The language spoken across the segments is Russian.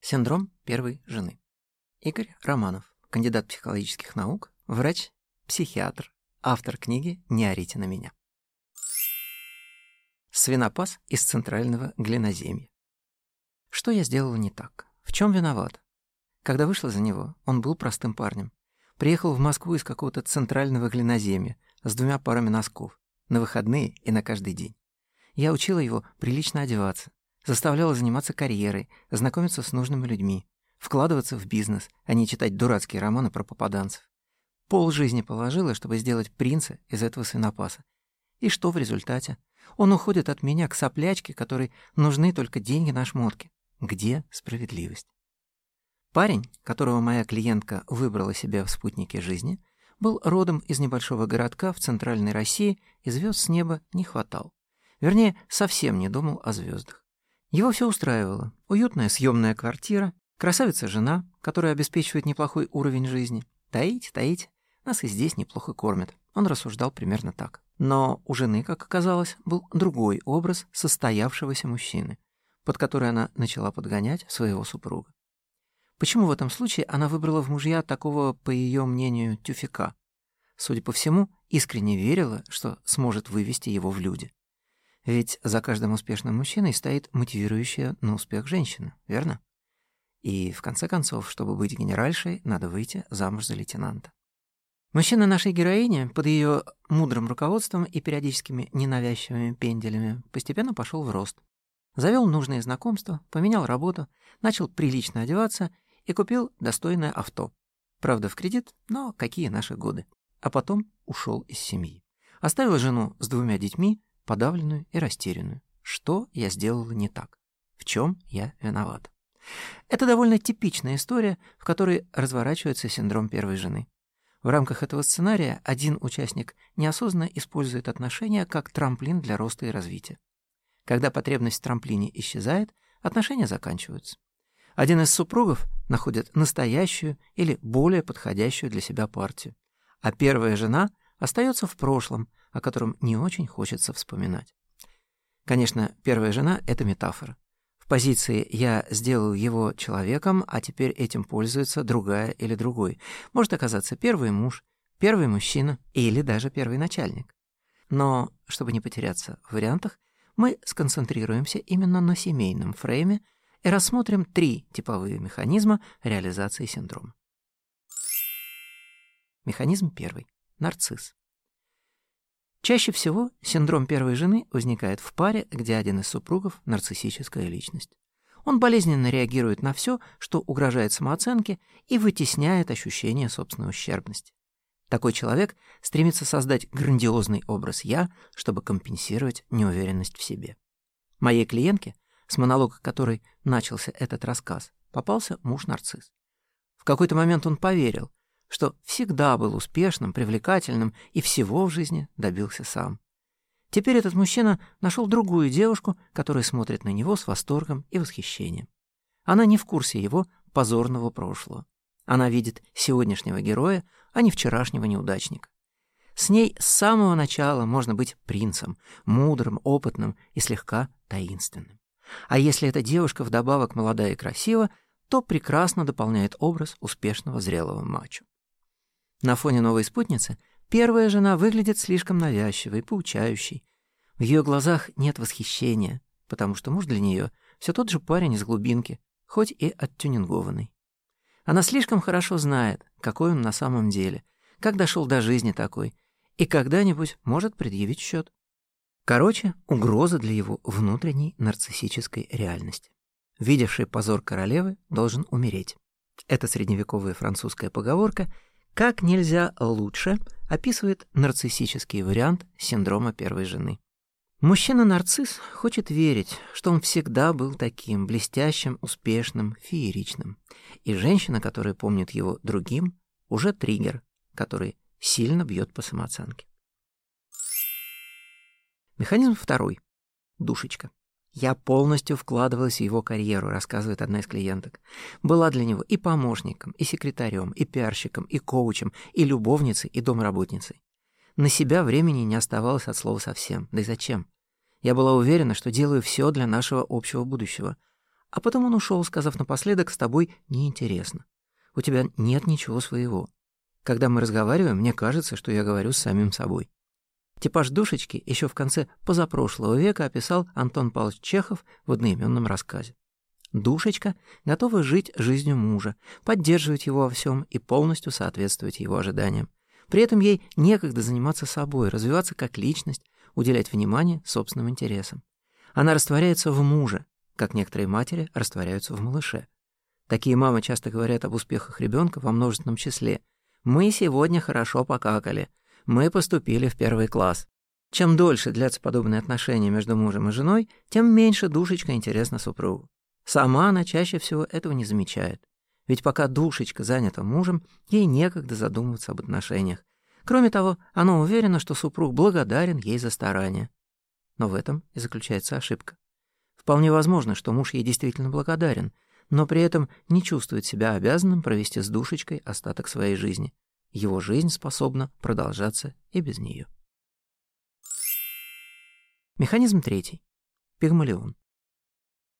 Синдром первой жены. Игорь Романов, кандидат психологических наук, врач, психиатр, автор книги «Не орите на меня». Свинопас из центрального глиноземья. Что я сделала не так? В чем виноват? Когда вышла за него, он был простым парнем. Приехал в Москву из какого-то центрального глиноземья с двумя парами носков, на выходные и на каждый день. Я учила его прилично одеваться, заставляла заниматься карьерой, знакомиться с нужными людьми, вкладываться в бизнес, а не читать дурацкие романы про попаданцев. Пол жизни положила, чтобы сделать принца из этого свинопаса. И что в результате? Он уходит от меня к соплячке, которой нужны только деньги на шмотки. Где справедливость? Парень, которого моя клиентка выбрала себе в спутнике жизни, был родом из небольшого городка в центральной России и звезд с неба не хватал. Вернее, совсем не думал о звездах. Его все устраивало. Уютная съемная квартира, красавица жена, которая обеспечивает неплохой уровень жизни. Таить, таить, нас и здесь неплохо кормят. Он рассуждал примерно так. Но у жены, как оказалось, был другой образ состоявшегося мужчины, под который она начала подгонять своего супруга. Почему в этом случае она выбрала в мужья такого, по ее мнению, тюфика? Судя по всему, искренне верила, что сможет вывести его в люди. Ведь за каждым успешным мужчиной стоит мотивирующая на успех женщина, верно? И, в конце концов, чтобы быть генеральшей, надо выйти замуж за лейтенанта. Мужчина нашей героини под ее мудрым руководством и периодическими ненавязчивыми пенделями постепенно пошел в рост. Завел нужные знакомства, поменял работу, начал прилично одеваться и купил достойное авто. Правда, в кредит, но какие наши годы. А потом ушел из семьи. Оставил жену с двумя детьми, подавленную и растерянную. Что я сделала не так? В чем я виноват? Это довольно типичная история, в которой разворачивается синдром первой жены. В рамках этого сценария один участник неосознанно использует отношения как трамплин для роста и развития. Когда потребность в трамплине исчезает, отношения заканчиваются. Один из супругов находит настоящую или более подходящую для себя партию, а первая жена остается в прошлом, о котором не очень хочется вспоминать. Конечно, первая жена — это метафора. В позиции «я сделал его человеком, а теперь этим пользуется другая или другой» может оказаться первый муж, первый мужчина или даже первый начальник. Но, чтобы не потеряться в вариантах, мы сконцентрируемся именно на семейном фрейме и рассмотрим три типовые механизма реализации синдрома. Механизм первый — нарцисс. Чаще всего синдром первой жены возникает в паре, где один из супругов — нарциссическая личность. Он болезненно реагирует на все, что угрожает самооценке и вытесняет ощущение собственной ущербности. Такой человек стремится создать грандиозный образ «я», чтобы компенсировать неуверенность в себе. Моей клиентке, с монолога которой начался этот рассказ, попался муж-нарцисс. В какой-то момент он поверил, что всегда был успешным, привлекательным и всего в жизни добился сам. Теперь этот мужчина нашел другую девушку, которая смотрит на него с восторгом и восхищением. Она не в курсе его позорного прошлого. Она видит сегодняшнего героя, а не вчерашнего неудачника. С ней с самого начала можно быть принцем, мудрым, опытным и слегка таинственным. А если эта девушка вдобавок молодая и красива, то прекрасно дополняет образ успешного зрелого мачо. На фоне новой спутницы первая жена выглядит слишком навязчивой, поучающей. В ее глазах нет восхищения, потому что муж для нее все тот же парень из глубинки, хоть и оттюнингованный. Она слишком хорошо знает, какой он на самом деле, как дошел до жизни такой, и когда-нибудь может предъявить счет. Короче, угроза для его внутренней нарциссической реальности. Видевший позор королевы должен умереть. Это средневековая французская поговорка — как нельзя лучше описывает нарциссический вариант синдрома первой жены. Мужчина-нарцисс хочет верить, что он всегда был таким блестящим, успешным, фееричным. И женщина, которая помнит его другим, уже триггер, который сильно бьет по самооценке. Механизм второй. Душечка. Я полностью вкладывалась в его карьеру, рассказывает одна из клиенток. Была для него и помощником, и секретарем, и пиарщиком, и коучем, и любовницей, и домработницей. На себя времени не оставалось от слова совсем. Да и зачем? Я была уверена, что делаю все для нашего общего будущего. А потом он ушел, сказав напоследок, с тобой неинтересно. У тебя нет ничего своего. Когда мы разговариваем, мне кажется, что я говорю с самим собой. Типаж душечки еще в конце позапрошлого века описал Антон Павлович Чехов в одноименном рассказе. Душечка готова жить жизнью мужа, поддерживать его во всем и полностью соответствовать его ожиданиям. При этом ей некогда заниматься собой, развиваться как личность, уделять внимание собственным интересам. Она растворяется в муже, как некоторые матери растворяются в малыше. Такие мамы часто говорят об успехах ребенка во множественном числе. «Мы сегодня хорошо покакали», «Мы поступили в первый класс». Чем дольше длятся подобные отношения между мужем и женой, тем меньше душечка интересна супругу. Сама она чаще всего этого не замечает. Ведь пока душечка занята мужем, ей некогда задумываться об отношениях. Кроме того, она уверена, что супруг благодарен ей за старания. Но в этом и заключается ошибка. Вполне возможно, что муж ей действительно благодарен, но при этом не чувствует себя обязанным провести с душечкой остаток своей жизни. Его жизнь способна продолжаться и без нее. Механизм третий. Пигмалион.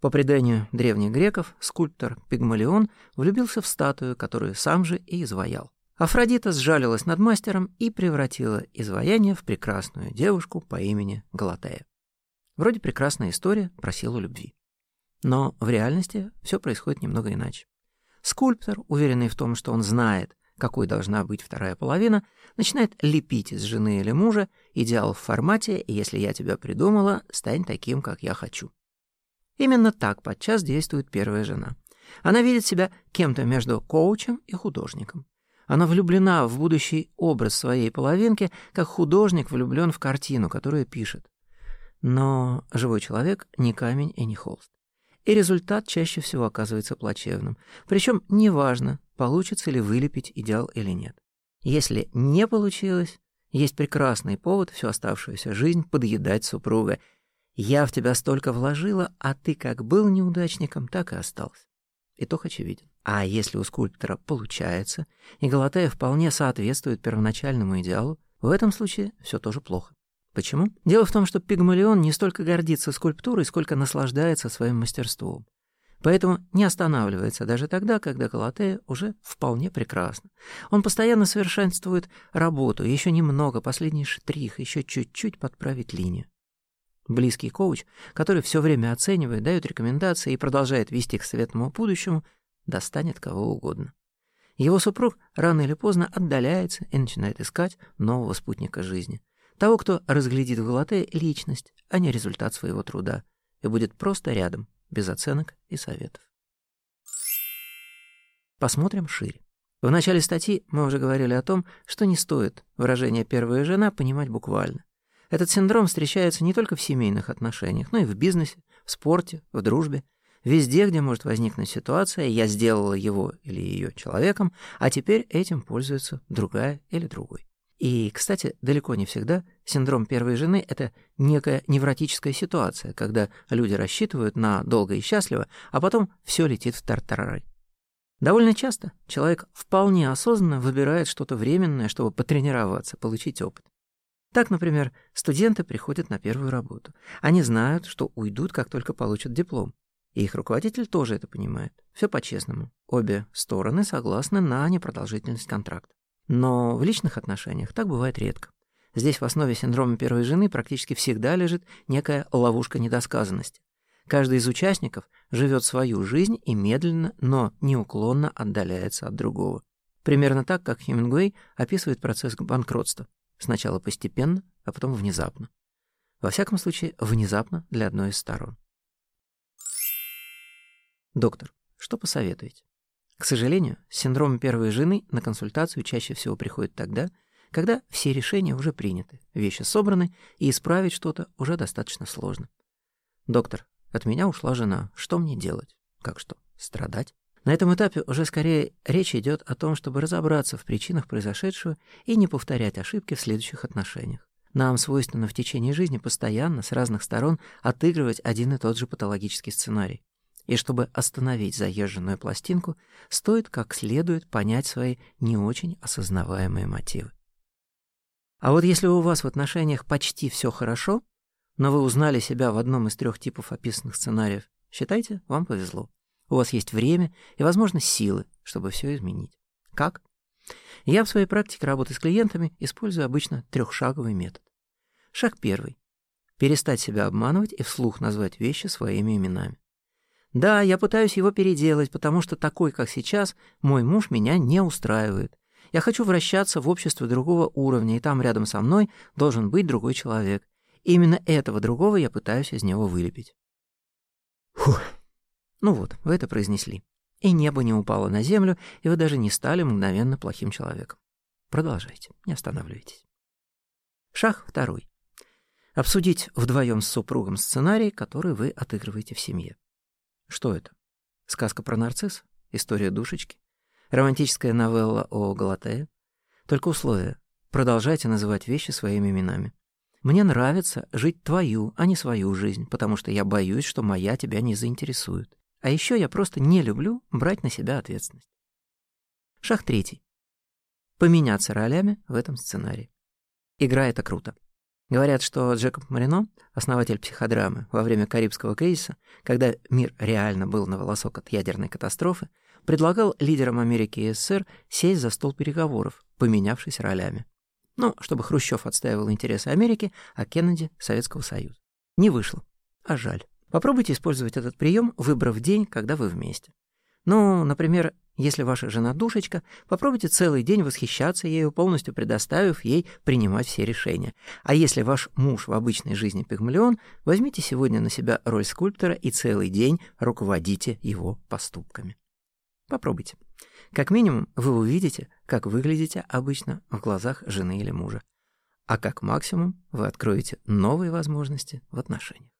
По преданию древних греков, скульптор Пигмалион влюбился в статую, которую сам же и изваял. Афродита сжалилась над мастером и превратила изваяние в прекрасную девушку по имени Галатея. Вроде прекрасная история про силу любви. Но в реальности все происходит немного иначе. Скульптор, уверенный в том, что он знает, какой должна быть вторая половина, начинает лепить из жены или мужа идеал в формате «если я тебя придумала, стань таким, как я хочу». Именно так подчас действует первая жена. Она видит себя кем-то между коучем и художником. Она влюблена в будущий образ своей половинки, как художник влюблен в картину, которую пишет. Но живой человек не камень и не холст. И результат чаще всего оказывается плачевным. Причем неважно, получится ли вылепить идеал или нет. Если не получилось, есть прекрасный повод всю оставшуюся жизнь подъедать супруга. Я в тебя столько вложила, а ты как был неудачником, так и остался. Итог очевиден. А если у скульптора получается, и Галатея вполне соответствует первоначальному идеалу, в этом случае все тоже плохо. Почему? Дело в том, что Пигмалион не столько гордится скульптурой, сколько наслаждается своим мастерством. Поэтому не останавливается даже тогда, когда Галатея уже вполне прекрасна. Он постоянно совершенствует работу, еще немного, последний штрих, еще чуть-чуть подправить линию. Близкий коуч, который все время оценивает, дает рекомендации и продолжает вести к светлому будущему, достанет кого угодно. Его супруг рано или поздно отдаляется и начинает искать нового спутника жизни. Того, кто разглядит в Галатее личность, а не результат своего труда, и будет просто рядом, без оценок и советов. Посмотрим шире. В начале статьи мы уже говорили о том, что не стоит выражение «первая жена» понимать буквально. Этот синдром встречается не только в семейных отношениях, но и в бизнесе, в спорте, в дружбе. Везде, где может возникнуть ситуация, я сделала его или ее человеком, а теперь этим пользуется другая или другой. И, кстати, далеко не всегда синдром первой жены — это некая невротическая ситуация, когда люди рассчитывают на долго и счастливо, а потом все летит в тартарары. Довольно часто человек вполне осознанно выбирает что-то временное, чтобы потренироваться, получить опыт. Так, например, студенты приходят на первую работу. Они знают, что уйдут, как только получат диплом. И их руководитель тоже это понимает. Все по-честному. Обе стороны согласны на непродолжительность контракта. Но в личных отношениях так бывает редко. Здесь в основе синдрома первой жены практически всегда лежит некая ловушка недосказанности. Каждый из участников живет свою жизнь и медленно, но неуклонно отдаляется от другого. Примерно так, как Хемингуэй описывает процесс банкротства. Сначала постепенно, а потом внезапно. Во всяком случае, внезапно для одной из сторон. Доктор, что посоветуете? К сожалению, синдром первой жены на консультацию чаще всего приходит тогда, когда все решения уже приняты, вещи собраны, и исправить что-то уже достаточно сложно. Доктор, от меня ушла жена. Что мне делать? Как что? Страдать? На этом этапе уже скорее речь идет о том, чтобы разобраться в причинах произошедшего и не повторять ошибки в следующих отношениях. Нам свойственно в течение жизни постоянно с разных сторон отыгрывать один и тот же патологический сценарий. И чтобы остановить заезженную пластинку, стоит как следует понять свои не очень осознаваемые мотивы. А вот если у вас в отношениях почти все хорошо, но вы узнали себя в одном из трех типов описанных сценариев, Считайте, вам повезло. У вас есть время и, возможно, силы, чтобы все изменить. Как? Я в своей практике работы с клиентами использую обычно трехшаговый метод. Шаг первый. Перестать себя обманывать и вслух назвать вещи своими именами. Да, я пытаюсь его переделать, потому что такой, как сейчас, мой муж меня не устраивает. Я хочу вращаться в обществе другого уровня, и там рядом со мной должен быть другой человек. И именно этого другого я пытаюсь из него вылепить. Фух. Ну вот, вы это произнесли. И небо не упало на землю, и вы даже не стали мгновенно плохим человеком. Продолжайте, не останавливайтесь. Шаг второй. Обсудить вдвоем с супругом сценарий, который вы отыгрываете в семье. Что это? Сказка про нарцисс? История душечки? Романтическая новелла о Галатее? Только условие. Продолжайте называть вещи своими именами. Мне нравится жить твою, а не свою жизнь, потому что я боюсь, что моя тебя не заинтересует. А еще я просто не люблю брать на себя ответственность. Шаг третий. Поменяться ролями в этом сценарии. Игра — это круто. Говорят, что Джекоб Марино, основатель психодрамы, во время Карибского кризиса, когда мир реально был на волосок от ядерной катастрофы, предлагал лидерам Америки и СССР сесть за стол переговоров, поменявшись ролями. Ну, чтобы Хрущев отстаивал интересы Америки, а Кеннеди — Советского Союза. Не вышло. А жаль. Попробуйте использовать этот прием, выбрав день, когда вы вместе. Ну, например, если ваша жена душечка, попробуйте целый день восхищаться ею, полностью предоставив ей принимать все решения. А если ваш муж в обычной жизни пигмалион, возьмите сегодня на себя роль скульптора и целый день руководите его поступками. Попробуйте. Как минимум, вы увидите, как выглядите обычно в глазах жены или мужа. А как максимум, вы откроете новые возможности в отношениях.